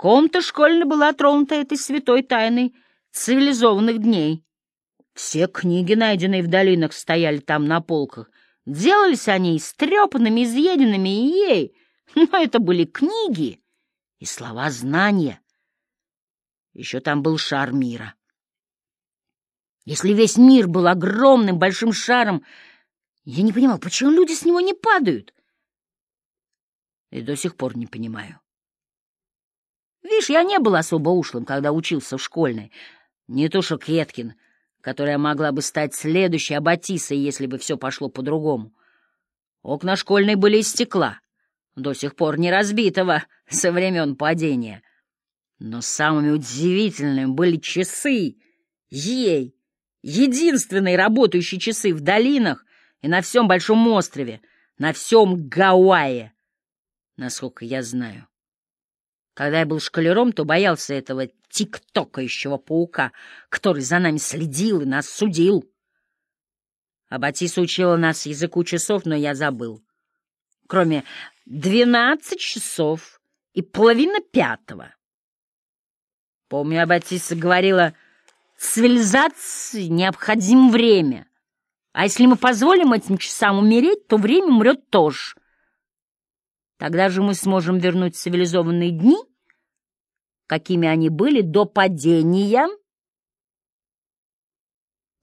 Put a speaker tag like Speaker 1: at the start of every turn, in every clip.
Speaker 1: Комната школьная была тронута этой святой тайной цивилизованных дней. Все книги, найденные в долинах, стояли там на полках. Делались они истрепанными, изъеденными, и ей, но это были книги и слова знания. Еще там был шар мира. Если весь мир был огромным большим шаром, я не понимал, почему люди с него не падают. И до сих пор не понимаю. Видишь, я не был особо ушлым, когда учился в школьной. Не то что Кеткин, которая могла бы стать следующей Аббатисой, если бы все пошло по-другому. Окна школьной были из стекла, до сих пор не разбитого со времен падения. Но самыми удивительными были часы. Ей, единственные работающие часы в долинах и на всем Большом острове, на всем Гавайе, насколько я знаю. Когда я был шкалером, то боялся этого тиктокающего паука, который за нами следил и нас судил. А Батиса учила нас языку часов, но я забыл. Кроме двенадцать часов и половина пятого. Помню, Аббатиса говорила, цивилизации необходимо время, а если мы позволим этим часам умереть, то время умрет тоже. Тогда же мы сможем вернуть цивилизованные дни, какими они были до падения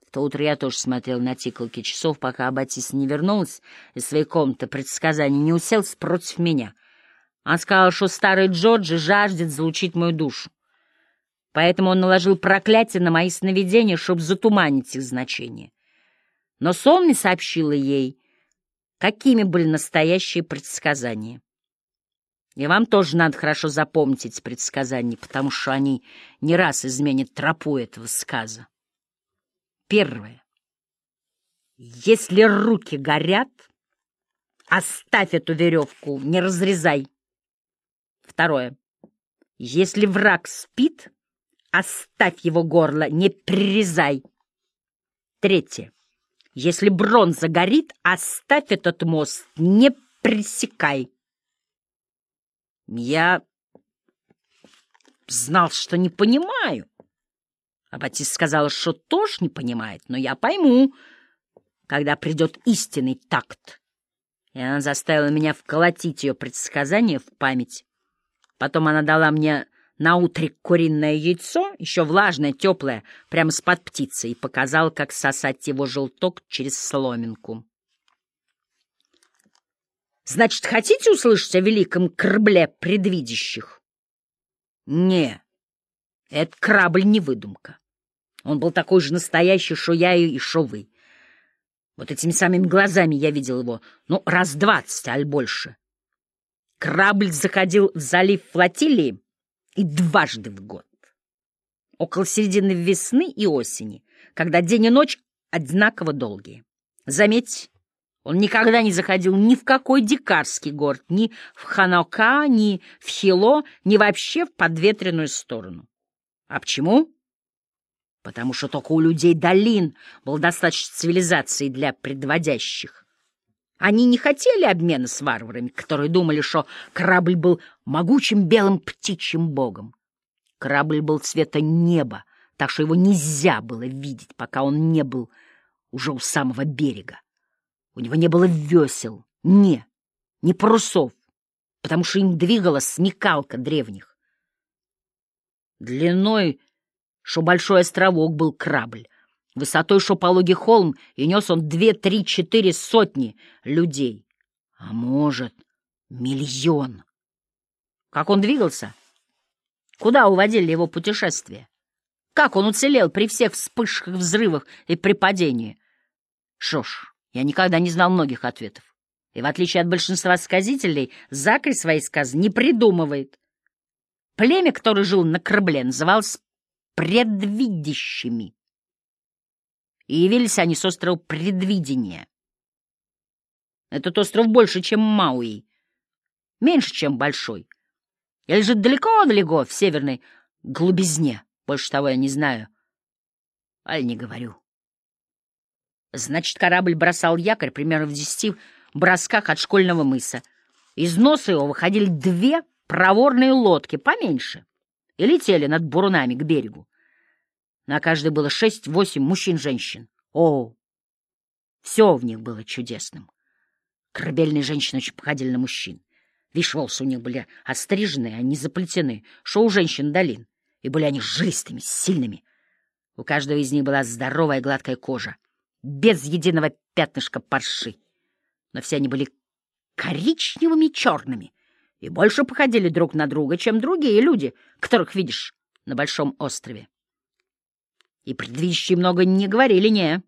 Speaker 1: в то утро я тоже смотрел на тикалки часов, пока Аббатис не вернулась из своей комнаты предсказаний, не уселся против меня. Он сказал, что старый Джорджи жаждет залучить мою душу. Поэтому он наложил проклятие на мои сновидения, чтобы затуманить их значение. Но Сонми сообщила ей, какими были настоящие предсказания. И вам тоже надо хорошо запомнить эти предсказания, потому что они не раз изменят тропу этого сказа. Первое. Если руки горят, оставь эту веревку, не разрезай. Второе. Если враг спит, оставь его горло, не прирезай. Третье. Если бронза горит, оставь этот мост, не пресекай. Я знал, что не понимаю. А сказала, что тоже не понимает, но я пойму, когда придет истинный такт. И она заставила меня вколотить ее предсказание в память. Потом она дала мне на утрик куриное яйцо, еще влажное, теплое, прямо с-под птицы, и показала, как сосать его желток через соломинку. «Значит, хотите услышать о великом корабле предвидящих?» «Не, этот корабль не выдумка. Он был такой же настоящий, что я и шо вы. Вот этими самыми глазами я видел его, ну, раз двадцать, аль больше. Корабль заходил в залив флотилии и дважды в год. Около середины весны и осени, когда день и ночь одинаково долгие. Заметь, он никогда не заходил ни в какой дикарский город, ни в Ханока, ни в Хило, ни вообще в подветренную сторону. А почему? Потому что только у людей долин было достаточно цивилизации для предводящих. Они не хотели обмена с варварами, которые думали, что корабль был могучим белым птичьим богом. Корабль был цвета неба, так что его нельзя было видеть, пока он не был уже у самого берега. У него не было весел, не, ни парусов, потому что им двигалась смекалка древних. Длиной, что большой островок был корабль, высотой, что пологий холм, и нес он две, три, четыре сотни людей, а может, миллион. Как он двигался? Куда уводили его путешествия? Как он уцелел при всех вспышках, взрывах и при падении? Что ж, я никогда не знал многих ответов. И в отличие от большинства сказителей, Закарь свои сказы не придумывает. Племя, которое жило на корабле, называлось предвидящими. И явились они с острова Предвидения. Этот остров больше, чем Мауи, меньше, чем Большой. И лежит далеко-далеко в северной глубизне. Больше того я не знаю. Аль не говорю. Значит, корабль бросал якорь примерно в десяти бросках от школьного мыса. Из носа его выходили две проворные лодки поменьше и летели над бурунами к берегу. На каждой было шесть-восемь мужчин-женщин. О, все в них было чудесным. Корабельные женщины очень походили на мужчин. Видишь, волосы у них были остриженные, а не заплетены, что у женщин долин. И были они жилистыми, сильными. У каждого из них была здоровая гладкая кожа, без единого пятнышка парши. Но все они были коричневыми черными и больше походили друг на друга, чем другие люди, которых видишь на Большом острове. И предвидящие много не говорили, не.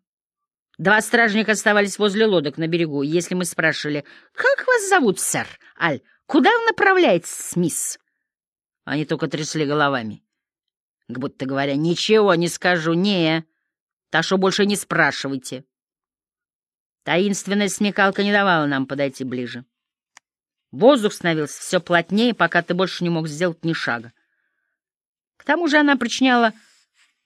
Speaker 1: Два стражника оставались возле лодок на берегу. Если мы спрашивали, «Как вас зовут, сэр? Аль, куда вы направляетесь, мисс?» Они только трясли головами. Как будто говоря, «Ничего не скажу, не, так что больше не спрашивайте». Таинственная смекалка не давала нам подойти ближе. Воздух становился все плотнее, пока ты больше не мог сделать ни шага. К тому же она причиняла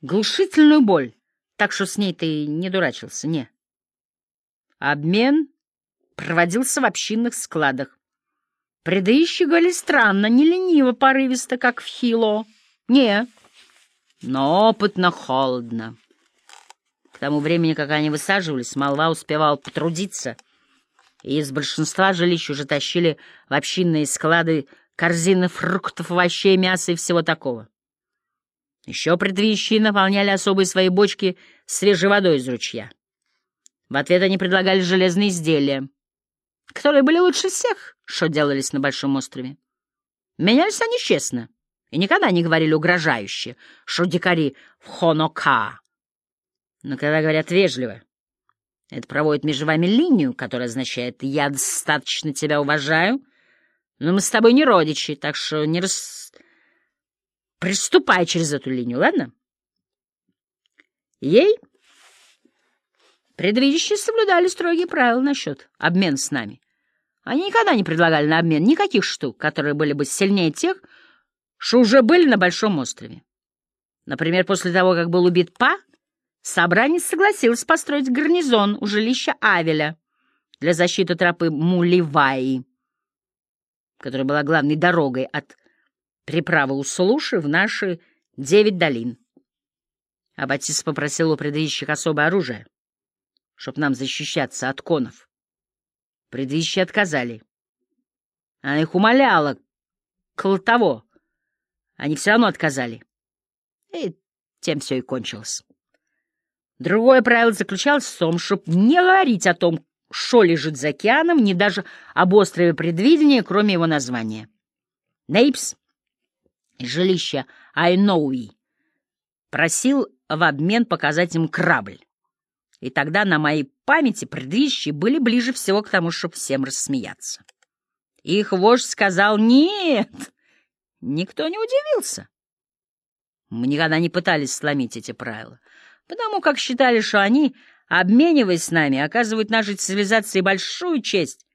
Speaker 1: глушительную боль, так что с ней ты не дурачился, не. Обмен проводился в общинных складах. Говорили странно, не лениво, порывисто, как в Хило. Не, но опытно, холодно. Тому времени, как они высаживались, молва успевала потрудиться, и из большинства жилищ уже тащили в общинные склады корзины фруктов, овощей, мяса и всего такого. Еще предвещи наполняли особые свои бочки свежей водой из ручья. В ответ они предлагали железные изделия, которые были лучше всех, что делались на Большом острове. Менялись они честно и никогда не говорили угрожающе, что дикари в Хонока. Но когда говорят вежливо, это проводит между вами линию, которая означает «я достаточно тебя уважаю», но мы с тобой не родичи, так что не рас Приступай через эту линию, ладно? Ей предвидящие соблюдали строгие правила насчет обмена с нами. Они никогда не предлагали на обмен никаких штук, которые были бы сильнее тех, что уже были на Большом острове. Например, после того, как был убит Па, собрание согласилось построить гарнизон у жилища Авеля для защиты тропы Муливаи, которая была главной дорогой от Приправа у Слуши в наши девять долин. А Батис попросил у предыдущих особое оружие, чтоб нам защищаться от конов. Предыдущие отказали. Она их умоляла, коло того. Они все равно отказали. И тем все и кончилось. Другое правило заключалось в том, чтобы не говорить о том, что лежит за океаном, ни даже об острове предвидения, кроме его названия. Нейпс жилища Айноуи, просил в обмен показать им корабль. И тогда на моей памяти предыдущие были ближе всего к тому, чтобы всем рассмеяться. Их вождь сказал «нет». Никто не удивился. Мы никогда не пытались сломить эти правила, потому как считали, что они, обмениваясь с нами, оказывают нашей цивилизации большую честь.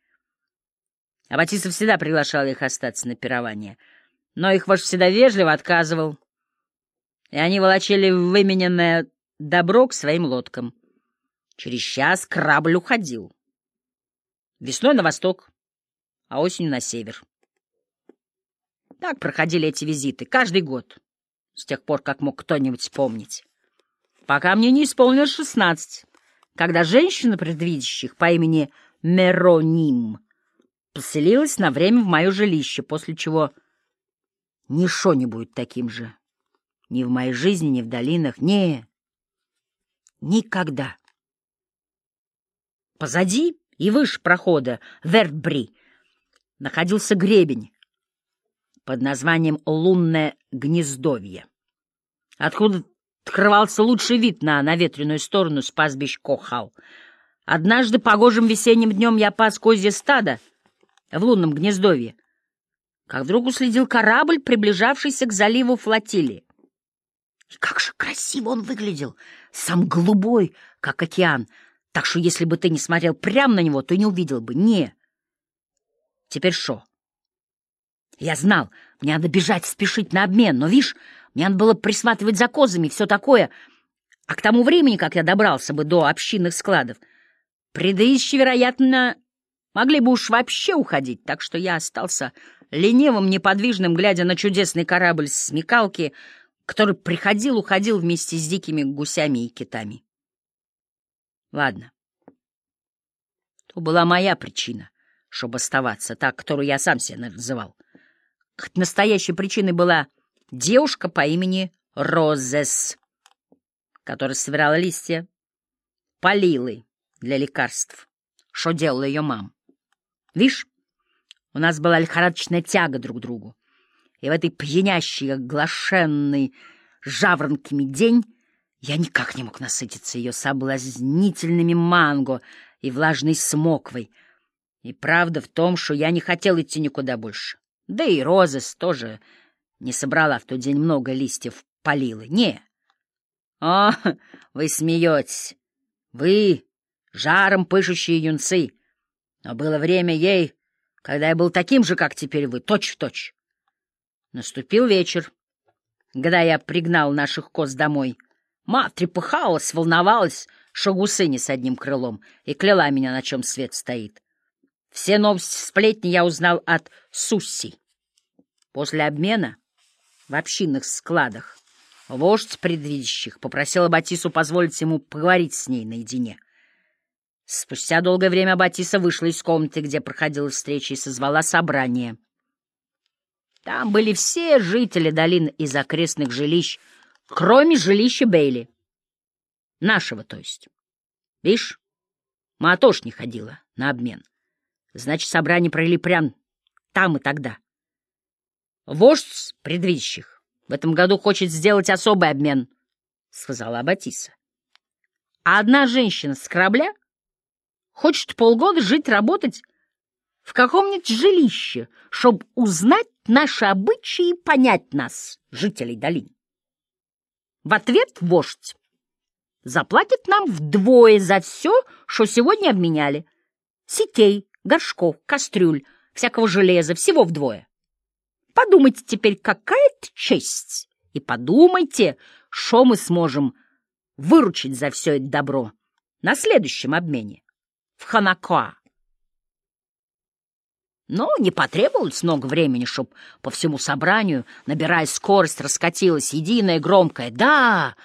Speaker 1: А Батиса всегда приглашал их остаться на пирование — но их вождь всегда вежливо отказывал, и они волочили вымененное добро к своим лодкам. Через час корабль уходил. Весной на восток, а осенью на север. Так проходили эти визиты каждый год, с тех пор, как мог кто-нибудь вспомнить. Пока мне не исполнилось шестнадцать, когда женщина предвидящих по имени Мероним поселилась на время в мое жилище, после чего Ничто не будет таким же. Ни в моей жизни, ни в долинах. Не, никогда. Позади и выше прохода Вертбри находился гребень под названием «Лунное гнездовье», откуда открывался лучший вид на наветренную сторону с пастбищ Кохал. Однажды погожим весенним днем я пас козье стадо в лунном гнездовье, как вдруг уследил корабль, приближавшийся к заливу флотилии. И как же красиво он выглядел, сам голубой, как океан, так что если бы ты не смотрел прямо на него, то не увидел бы. Не. Теперь что? Я знал, мне надо бежать, спешить на обмен, но, видишь, мне надо было присматривать за козами, все такое. А к тому времени, как я добрался бы до общинных складов, предающие, вероятно, могли бы уж вообще уходить, так что я остался ленивым, неподвижным, глядя на чудесный корабль смекалки, который приходил-уходил вместе с дикими гусями и китами. Ладно. То была моя причина, чтобы оставаться, так, которую я сам себе называл. Настоящей причиной была девушка по имени Розес, которая собирала листья полилы для лекарств, что делала ее мам. Видишь, у нас была лихорадочная тяга друг к другу, и в этой пьянящей, оглашенной жаворонками день я никак не мог насытиться ее соблазнительными манго и влажной смоквой. И правда в том, что я не хотел идти никуда больше. Да и Розес тоже не собрала в тот день много листьев полилы. Не. О, вы смеетесь. Вы — жаром пышущие юнцы. Но было время ей, когда я был таким же, как теперь вы, точь-в-точь. Наступил вечер, когда я пригнал наших коз домой. Мать трепыхалась, волновалась, что гусыни с одним крылом, и кляла меня, на чем свет стоит. Все новости сплетни я узнал от Сусси. После обмена в общинных складах вождь предвидящих попросил Батису позволить ему поговорить с ней наедине. Спустя долгое время Батиса вышла из комнаты, где проходила встреча, и созвала собрание. Там были все жители долин из окрестных жилищ, кроме жилища Бейли. Нашего, то есть. Видишь, Ма тоже не ходила на обмен. Значит, собрание провели прям там и тогда. Вождь предвидящих в этом году хочет сделать особый обмен, — сказала Батиса. А одна женщина с корабля Хочет полгода жить, работать в каком-нибудь жилище, чтобы узнать наши обычаи и понять нас, жителей долин. В ответ вождь заплатит нам вдвое за все, что сегодня обменяли. Сетей, горшков, кастрюль, всякого железа, всего вдвое. Подумайте теперь, какая это честь, и подумайте, что мы сможем выручить за все это добро на следующем обмене в Ханакоа. Но не потребовалось много времени, чтобы по всему собранию, набирая скорость, раскатилась единая громкая «Да!».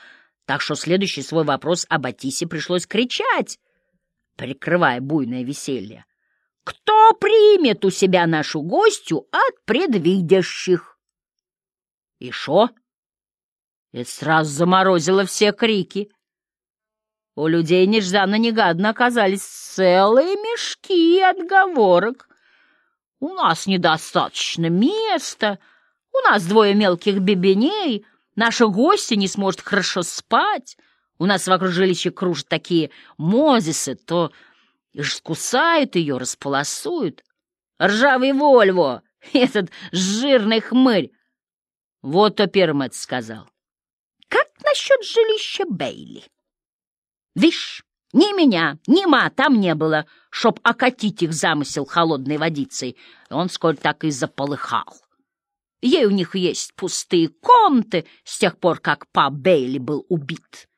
Speaker 1: Так что следующий свой вопрос об Атисе пришлось кричать, прикрывая буйное веселье. «Кто примет у себя нашу гостью от предвидящих?» И шо? Это сразу заморозило все крики. У людей нежданно-негадно оказались целые мешки отговорок. У нас недостаточно места, у нас двое мелких бебеней, наша гостья не сможет хорошо спать, у нас вокруг жилища кружат такие мозисы, то искусают ее, располосуют. Ржавый Вольво, этот жирный хмырь. Вот то первым сказал. Как насчет жилища Бейли? Вишь, ни меня, ни ма там не было, чтоб окатить их замысел холодной водицей. Он сколь так и заполыхал. Ей у них есть пустые комнаты с тех пор, как па Бейли был убит.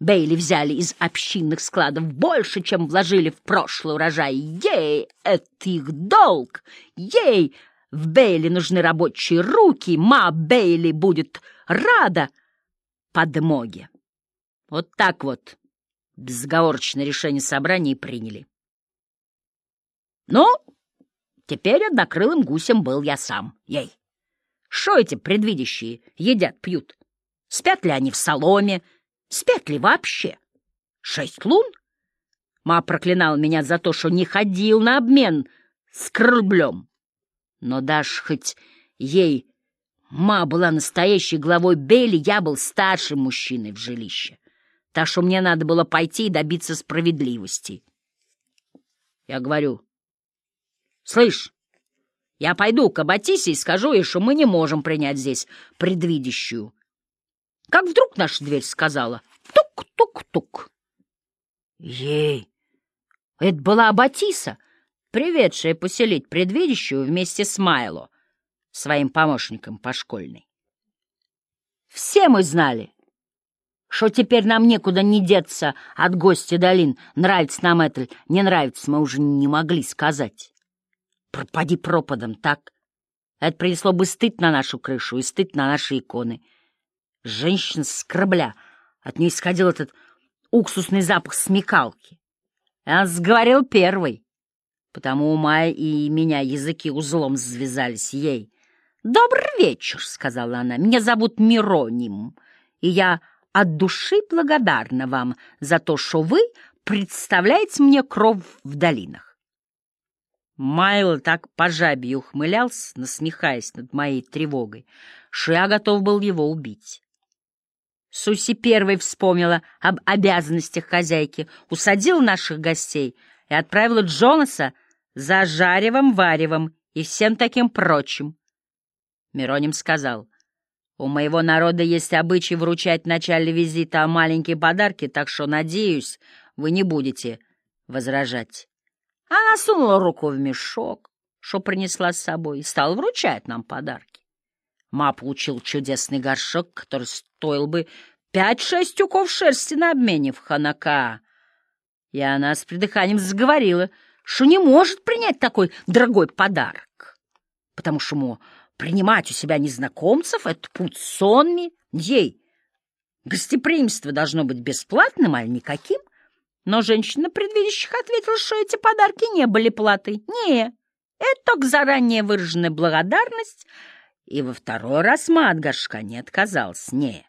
Speaker 1: Бейли взяли из общинных складов больше, чем вложили в прошлый урожай. Ей, это их долг! Ей, в Бейли нужны рабочие руки, ма Бейли будет рада подмоге. Вот так вот безоговорочное решение собрания приняли. Ну, теперь однокрылым гусем был я сам, ей. Что эти предвидящие едят, пьют? Спят ли они в соломе? Спят ли вообще? Шесть лун? Ма проклинал меня за то, что не ходил на обмен с крыльблем. Но даже хоть ей ма была настоящей главой Бейли, я был старшим мужчиной в жилище так что мне надо было пойти и добиться справедливости. Я говорю, слышь, я пойду к Аббатисе и скажу ей, что мы не можем принять здесь предвидящую. Как вдруг наша дверь сказала «тук-тук-тук». Ей, это была Аббатиса, приведшая поселить предвидящую вместе с Майло, своим помощником по школьной. Все мы знали, что теперь нам некуда не деться от гостя долин. Нравится нам это, не нравится, мы уже не могли сказать. Пропади пропадом, так? Это принесло бы стыд на нашу крышу и стыд на наши иконы. Женщина с корабля, от нее исходил этот уксусный запах смекалки. Я сговорил первый, потому у Майи и меня языки узлом завязались ей. «Добрый вечер», — сказала она, — «меня зовут Мироним, и я от души благодарна вам за то, что вы представляете мне кров в долинах. Майл так по жабе ухмылялся, насмехаясь над моей тревогой, что я готов был его убить. Суси первой вспомнила об обязанностях хозяйки, усадила наших гостей и отправила Джонаса за жаревом-варевом и всем таким прочим. Мироним сказал, «У моего народа есть обычай вручать в начале визита маленькие подарки, так что, надеюсь, вы не будете возражать». Она сунула руку в мешок, что принесла с собой, и стала вручать нам подарки. Ма получил чудесный горшок, который стоил бы пять-шесть тюков шерсти на обмене в Ханака. И она с придыханием заговорила, что не может принять такой дорогой подарок, потому что ему принимать у себя незнакомцев — это путь сонми. Ей гостеприимство должно быть бесплатным, а никаким. Но женщина предвидящих ответила, что эти подарки не были платой. Не, это только заранее выраженная благодарность, и во второй раз ма от горшка не отказался. Не.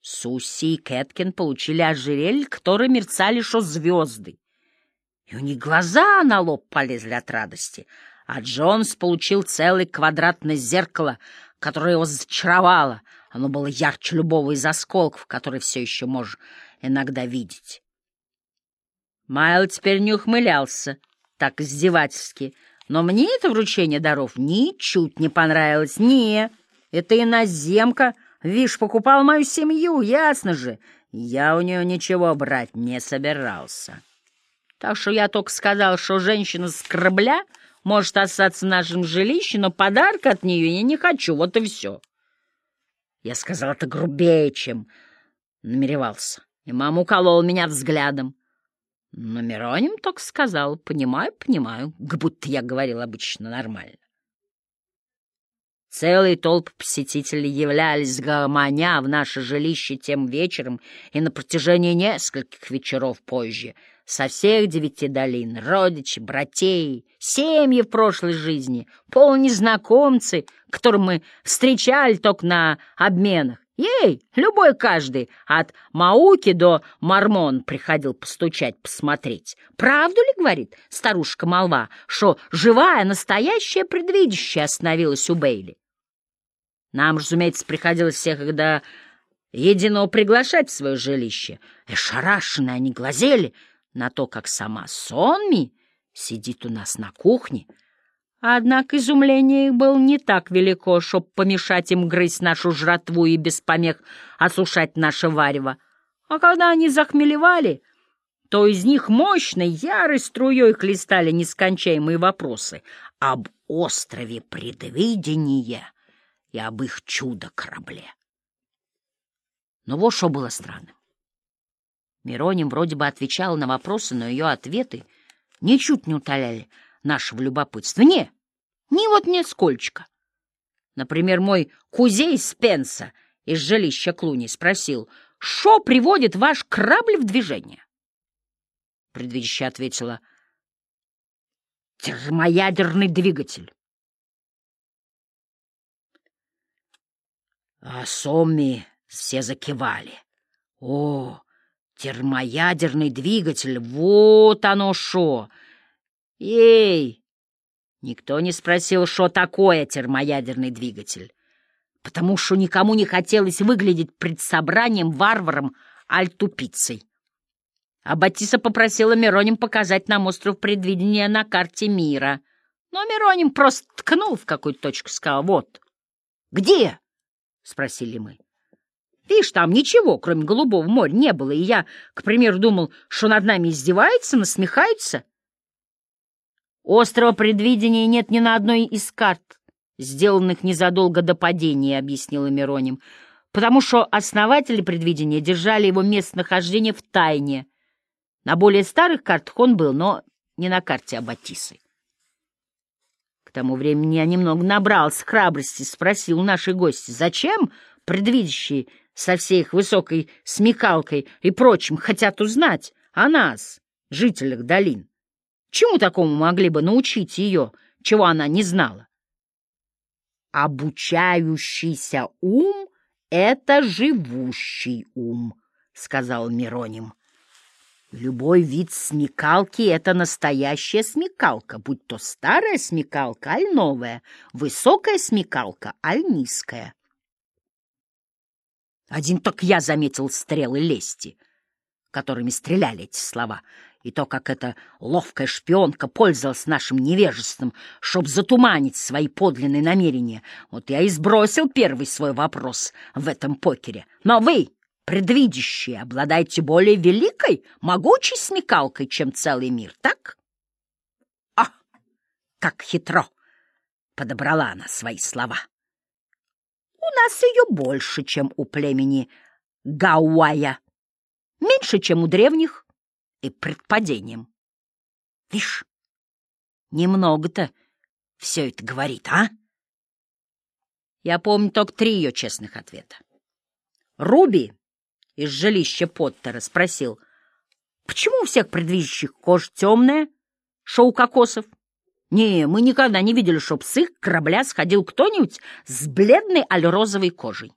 Speaker 1: Суси и Кэткин получили ожерелье, которые мерцали, что звезды. И у них глаза на лоб полезли от радости, а Джонс получил целый квадратное зеркало, которое его зачаровало. Оно было ярче любого из осколков, которые все еще можешь иногда видеть. Майл теперь не ухмылялся, так издевательски. Но мне это вручение даров ничуть не понравилось. Не, это иноземка, вишь, покупал мою семью, ясно же. Я у нее ничего брать не собирался. Так что я только сказал, что женщина с корабля может остаться в нашем жилище, но подарка от нее я не хочу, вот и все. Я сказал это грубее, чем намеревался, и мама уколола меня взглядом. Но Мироним только сказал, понимаю, понимаю, как будто я говорил обычно нормально. Целые толпы посетителей являлись гомоня в наше жилище тем вечером и на протяжении нескольких вечеров позже. Со всех девяти долин, родичи, братей, семьи в прошлой жизни, полнезнакомцы, которых мы встречали только на обменах, Ей, любой каждый, от Мауки до Мормон приходил постучать, посмотреть. Правду ли, говорит старушка молва, что живая, настоящая предвидящая остановилась у Бейли? Нам, разумеется, приходилось всех когда единого приглашать в свое жилище. Эшарашенные они глазели на то, как сама Сонми сидит у нас на кухне, Однако изумление их было не так велико, чтоб помешать им грызть нашу жратву и без помех осушать наше варево. А когда они захмелевали, то из них мощной, ярой струей хлестали нескончаемые вопросы об острове предвидения и об их чудо-корабле. Но вот что было странным. Мироним вроде бы отвечал на вопросы, но ее ответы ничуть не утоляли нашего любопытства. Не, ни вот нисколько. Например, мой кузей Спенса из жилища Клуни спросил, что приводит ваш корабль в движение? Предвидящая ответила, термоядерный двигатель. А Сомми все закивали. О, термоядерный двигатель, вот оно шо! Ей! Никто не спросил, что такое термоядерный двигатель, потому что никому не хотелось выглядеть пред собранием варваром альтупицей. А Батиса попросила Мироним показать нам остров предвидения на карте мира. Но Мироним просто ткнул в какую-то точку сказал «Вот». «Где?» — спросили мы. Видишь, там ничего, кроме голубого моря, не было, и я, к примеру, думал, что над нами издеваются, насмехаются. Острова предвидения нет ни на одной из карт, сделанных незадолго до падения, — объяснила Мироним, потому что основатели предвидения держали его местонахождение в тайне. На более старых картах он был, но не на карте Аббатисы. К тому времени я немного набрался храбрости, спросил у нашей гости, зачем предвидящие со всей их высокой смекалкой и прочим хотят узнать о нас, жителях долин? Чему такому могли бы научить ее, чего она не знала? Обучающийся ум — это живущий ум, — сказал Мироним. Любой вид смекалки — это настоящая смекалка, будь то старая смекалка, аль новая, высокая смекалка, аль низкая. Один только я заметил стрелы лести, которыми стреляли эти слова, и то, как эта ловкая шпионка пользовалась нашим невежеством, чтоб затуманить свои подлинные намерения. Вот я и сбросил первый свой вопрос в этом покере. Но вы предвидящие, обладаете более великой, могучей смекалкой, чем целый мир, так? А, как хитро подобрала она свои слова. У нас ее больше, чем у племени Гауая, меньше, чем у древних, и предпадением. Вишь, немного-то все это говорит, а? Я помню только три ее честных ответа. Руби из жилища Поттера спросил, почему у всех предвидящих кожа темная, шоу кокосов? Не, мы никогда не видели, чтоб с их корабля сходил кто-нибудь с бледной аль-розовой кожей.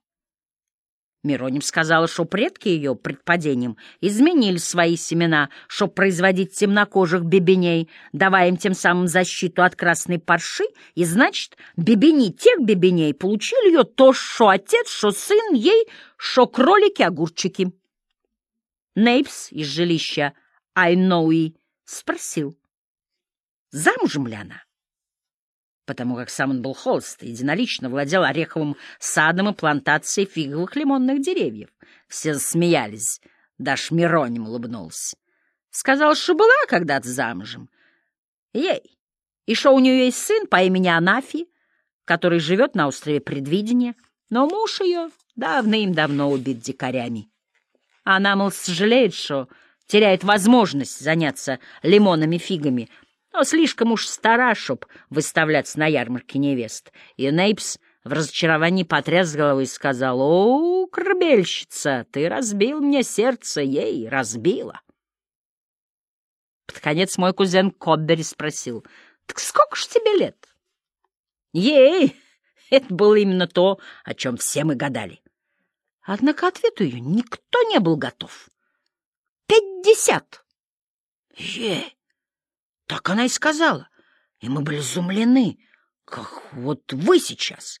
Speaker 1: Мироним сказала, что предки ее предпадением изменили свои семена, чтоб производить темнокожих бебеней, давая им тем самым защиту от красной парши, и, значит, бебени тех бебеней получили ее то, что отец, что сын ей, что кролики-огурчики. Нейпс из жилища Айноуи спросил, замужем ли она? Потому как сам он был холст и единолично владел ореховым садом и плантацией фиговых лимонных деревьев. Все смеялись, даже Мироним улыбнулся. Сказал, что была когда-то замужем. Ей. И что у нее есть сын по имени Анафи, который живет на острове Предвидения, но муж ее давным-давно убит дикарями. Она, мол, сожалеет, что теряет возможность заняться лимонами-фигами, но слишком уж стара, чтоб выставляться на ярмарке невест. И Нейпс в разочаровании потряс головой и сказал, «О, корабельщица, ты разбил мне сердце, ей разбила». Под конец мой кузен Коббери спросил, «Так сколько ж тебе лет?» «Ей!» Это было именно то, о чем все мы гадали. Однако ответу ее никто не был готов. «Пятьдесят!» «Ей!» Так она и сказала. И мы были изумлены, как вот вы сейчас.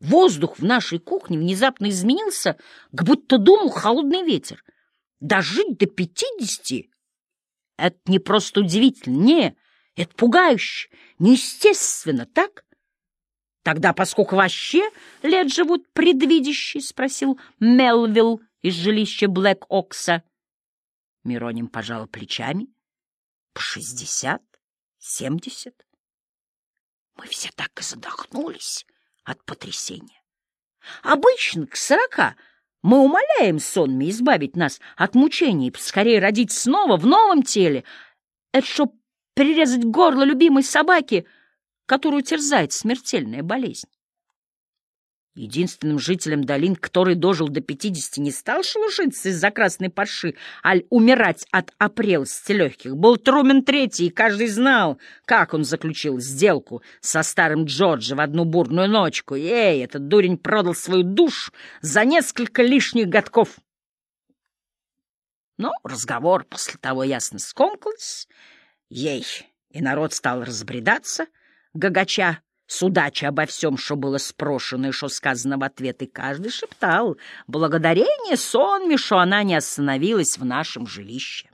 Speaker 1: Воздух в нашей кухне внезапно изменился, как будто думал холодный ветер. Дожить до пятидесяти — это не просто удивительно, не, это пугающе, неестественно, так? Тогда, поскольку вообще лет живут предвидящие, — спросил Мелвилл из жилища Блэк Окса. Мироним пожала плечами по шестьдесят, семьдесят. Мы все так и задохнулись от потрясения. Обычно к сорока мы умоляем сонми избавить нас от мучений, скорее родить снова в новом теле. Это чтоб перерезать горло любимой собаки, которую терзает смертельная болезнь. Единственным жителем долин, который дожил до пятидесяти, не стал шелушиться из-за красной парши, аль умирать от опрелости легких, был Трумен Третий, и каждый знал, как он заключил сделку со старым Джорджи в одну бурную ночку. Эй, этот дурень продал свою душу за несколько лишних годков. Но разговор после того ясно скомкался, ей, и народ стал разбредаться, гагача, судача обо всем, что было спрошено и что сказано в ответ, и каждый шептал благодарение сонме, что она не остановилась в нашем жилище.